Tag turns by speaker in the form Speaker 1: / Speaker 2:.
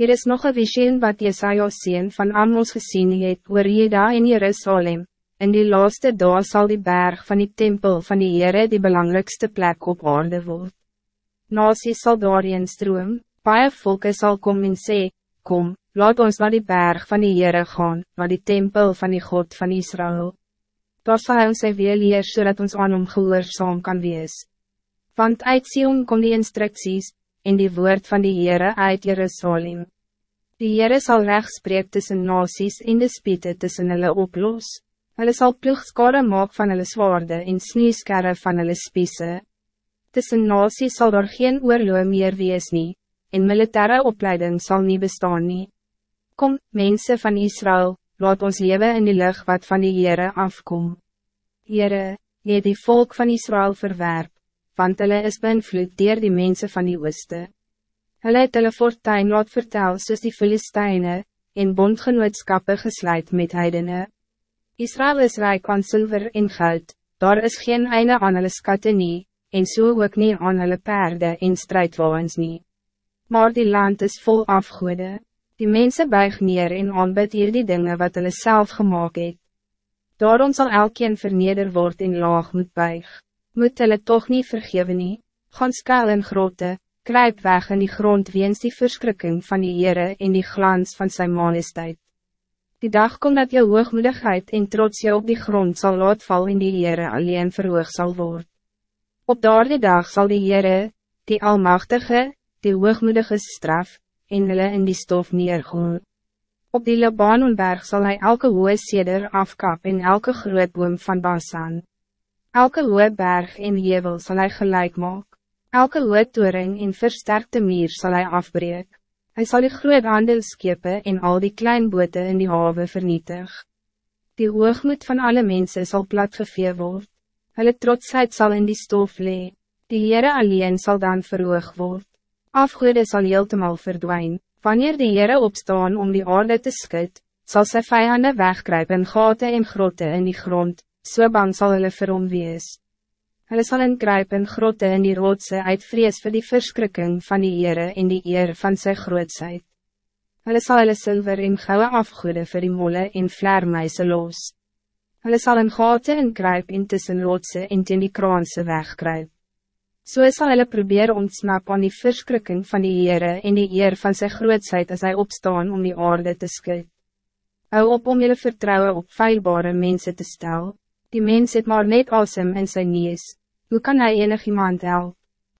Speaker 1: Hier is nog een visioen wat Jesaja sien van Amos gezien het oor Jeda in Jerusalem. In die laatste dag zal die berg van die tempel van die Heere die belangrijkste plek op aarde word. Nasies sal daarin stroom, baie volke sal kom en sê, Kom, laat ons naar die berg van die Heere gaan, naar die tempel van die God van Israël. Daar sal hy ons sy weer leer, zodat ons aan hom gehoorzaam kan wees. Want uit Sion kom die instructies, en die woord van die Heere uit Jerusalem. Die Heere zal recht spreek tussen nasies en de spiete tussen hulle oplos. Hulle sal ploegskade maak van hulle zwaarde en sneeskerre van hulle spiese. Tussen nasies zal daar geen oorlog meer wees nie, en militaire opleiding zal niet bestaan nie. Kom, mensen van Israël, laat ons leven in die lucht wat van die Heere afkom. Heere, je die volk van Israël verwerp want hulle is beïnvloed dier die mensen van die ooste. Hulle het hulle fortuin laat vertel soos die Filisteine, en bondgenootskappe gesluit met heidene. Israël is rijk aan zilver en goud, daar is geen einde aan hulle skatte nie, en so ook nie aan hulle perde en strijdwagens nie. Maar die land is vol afgoede, die mensen buig neer en aanbid hier die dinge wat hulle self gemaakt het. Daarom zal elkeen verneder word en laag moet buig moet hulle toch niet vergeven nie, gaan skuil in grote, kruip weg in die grond weens die verschrikking van die Heere en die glans van zijn majesteit. Die dag komt dat jou hoogmoedigheid en trots jou op die grond zal laat val en die Heere alleen verhoog zal worden. Op daardie dag zal die Heere, die Almachtige, die hoogmoedige straf, en hulle in die stof neergoen. Op die Libanonberg zal hij elke hoge seder afkap en elke groot boom van Basan. Elke hoë berg en jevel zal hij gelijk maak. Elke hoë toering en versterkte meer zal hij afbreek. Hij zal die groot handelskepe en al die klein bote in die haven vernietig. Die hoogmoed van alle mensen zal platgevee word. Hulle trotsheid zal in die stof lee. Die Heere alleen zal dan verhoog word. Afgoede zal heeltemal verdwijnen. Wanneer die Heere opstaan om die aarde te skut, zal sy vijanden wegkruipen gaten en grotte in die grond, so bang sal hulle vir hom wees. Hulle sal ingryp in grotte in die rotse uit vrees vir die verskrikking van die Heere en die eer van sy grootsheid. Hulle sal hulle silver en gouden afgoede vir die molle en vlermuise los. Hulle sal in gaten ingryp en tussen rotse en teen die kraanse wegkruip. So sal hulle probeer ontsnap aan die verskrikking van die Heere en die eer van sy grootsheid as hy opstaan om die aarde te skud. Hou op om jullie vertrouwen op feilbare mensen te stellen. Die mens het maar net asem in zijn neus. Hoe kan hij enig iemand helpen?